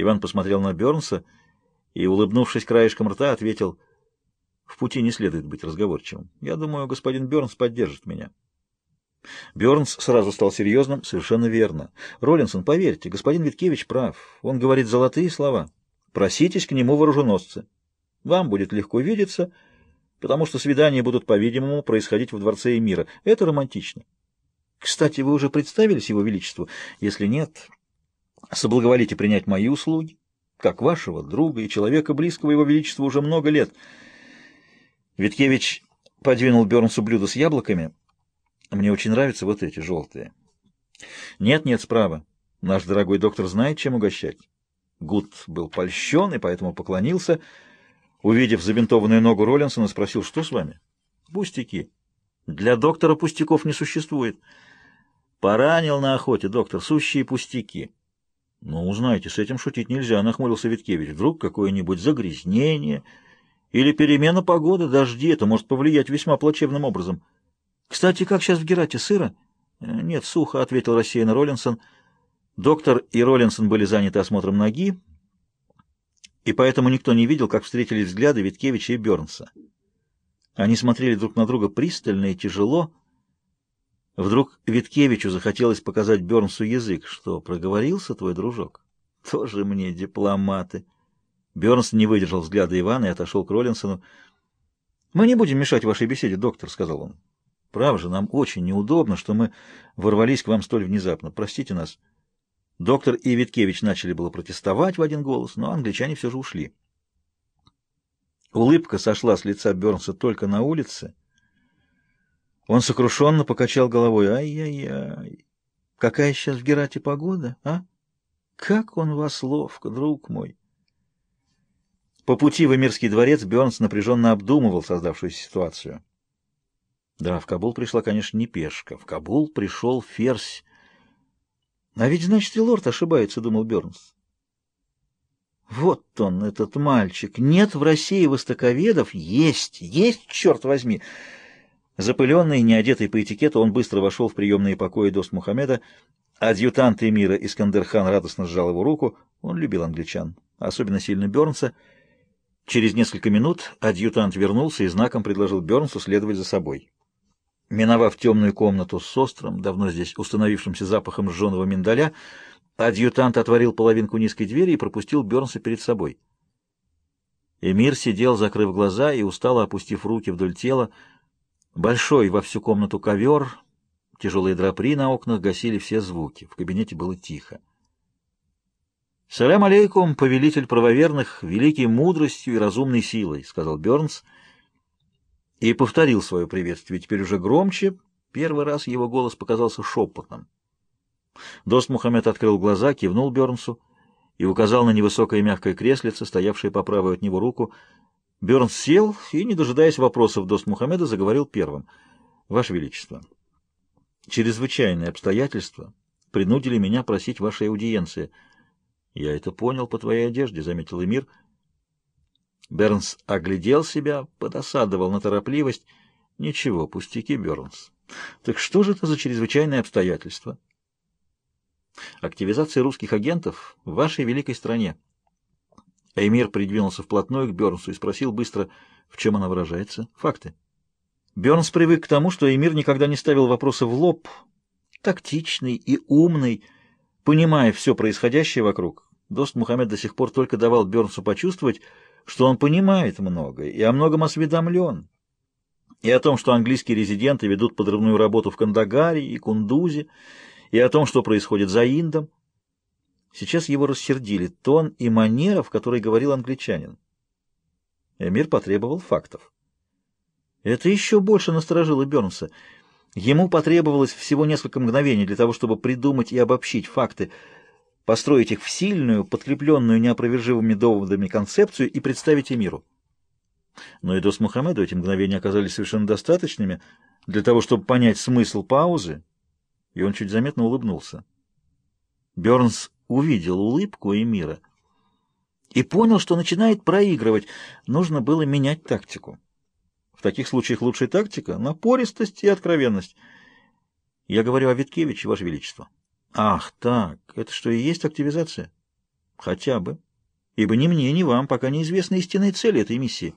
Иван посмотрел на Бернса и, улыбнувшись краешком рта, ответил, «В пути не следует быть разговорчивым. Я думаю, господин Бернс поддержит меня». Бернс сразу стал серьезным. «Совершенно верно. Роллинсон, поверьте, господин Виткевич прав. Он говорит золотые слова. Проситесь к нему вооруженосцы. Вам будет легко видеться, потому что свидания будут, по-видимому, происходить в Дворце Эмира. Это романтично. Кстати, вы уже представились его величеству? Если нет...» соблаговолите принять мои услуги, как вашего друга и человека близкого его величеству уже много лет. Виткевич подвинул Бернсу блюдо с яблоками. Мне очень нравятся вот эти, желтые. Нет-нет, справа. Наш дорогой доктор знает, чем угощать. Гуд был польщен и поэтому поклонился. Увидев забинтованную ногу Роллинсона, спросил, что с вами? Пустяки. Для доктора пустяков не существует. Поранил на охоте, доктор, сущие пустяки. Ну, Но узнаете, с этим шутить нельзя, — нахмурился Виткевич. Вдруг какое-нибудь загрязнение или перемена погоды, дожди, это может повлиять весьма плачевным образом. Кстати, как сейчас в Герате, сыро? Э, нет, сухо, — ответил рассеянно Роллинсон. Доктор и Роллинсон были заняты осмотром ноги, и поэтому никто не видел, как встретились взгляды Виткевича и Бернса. Они смотрели друг на друга пристально и тяжело, Вдруг Виткевичу захотелось показать Бернсу язык, что проговорился твой дружок. Тоже мне дипломаты. Бернс не выдержал взгляда Ивана и отошел к Роллинсону. «Мы не будем мешать вашей беседе, доктор», — сказал он. «Право же, нам очень неудобно, что мы ворвались к вам столь внезапно. Простите нас». Доктор и Виткевич начали было протестовать в один голос, но англичане все же ушли. Улыбка сошла с лица Бернса только на улице — он сокрушенно покачал головой. «Ай-яй-яй! Какая сейчас в Герате погода, а? Как он вас ловко, друг мой!» По пути в Эмирский дворец Бернс напряженно обдумывал создавшуюся ситуацию. Да, в Кабул пришла, конечно, не пешка. В Кабул пришел ферзь. А ведь, значит, и лорд ошибается, думал Бернс. Вот он, этот мальчик. Нет в России востоковедов? Есть, есть, черт возьми! Запыленный не одетый по этикету, он быстро вошел в приемные покои дост Мухаммеда. Адъютант эмира Искандерхан радостно сжал его руку. Он любил англичан, особенно сильно Бернса. Через несколько минут адъютант вернулся и знаком предложил Бернсу следовать за собой. Миновав темную комнату с острым, давно здесь установившимся запахом сжженного миндаля, адъютант отворил половинку низкой двери и пропустил Бернса перед собой. Эмир сидел, закрыв глаза и устало опустив руки вдоль тела, Большой во всю комнату ковер, тяжелые драпри на окнах гасили все звуки. В кабинете было тихо. «Салям алейкум, повелитель правоверных, великий мудростью и разумной силой», — сказал Бернс и повторил свое приветствие, теперь уже громче. Первый раз его голос показался шепотом. Дост Мухаммед открыл глаза, кивнул Бернсу и указал на невысокое мягкое креслице, стоявшее по правую от него руку — Берн сел и, не дожидаясь вопросов Дост Мухаммеда, заговорил первым. «Ваше Величество, чрезвычайные обстоятельства принудили меня просить вашей аудиенции». «Я это понял по твоей одежде», — заметил Эмир. Бернс оглядел себя, подосадовал на торопливость. «Ничего, пустяки, Бернс. Так что же это за чрезвычайные обстоятельства?» «Активизация русских агентов в вашей великой стране». Эймир придвинулся вплотную к Бернсу и спросил быстро, в чем она выражается. Факты. Бернс привык к тому, что Эймир никогда не ставил вопросы в лоб. Тактичный и умный, понимая все происходящее вокруг. Дост Мухаммед до сих пор только давал Бернсу почувствовать, что он понимает многое и о многом осведомлен. И о том, что английские резиденты ведут подрывную работу в Кандагаре и Кундузе, и о том, что происходит за Индом. Сейчас его рассердили тон и манера, в которой говорил англичанин. Эмир потребовал фактов. Это еще больше насторожило Бернса. Ему потребовалось всего несколько мгновений для того, чтобы придумать и обобщить факты, построить их в сильную, подкрепленную неопровержимыми доводами концепцию и представить Эмиру. Но и Дос Мухаммеду эти мгновения оказались совершенно достаточными для того, чтобы понять смысл паузы, и он чуть заметно улыбнулся. Бернс увидел улыбку Эмира и понял, что начинает проигрывать. Нужно было менять тактику. В таких случаях лучшая тактика — напористость и откровенность. Я говорю о Виткевиче, Ваше Величество. Ах, так, это что и есть активизация? Хотя бы. Ибо ни мне, ни вам пока неизвестны истинные цели этой миссии.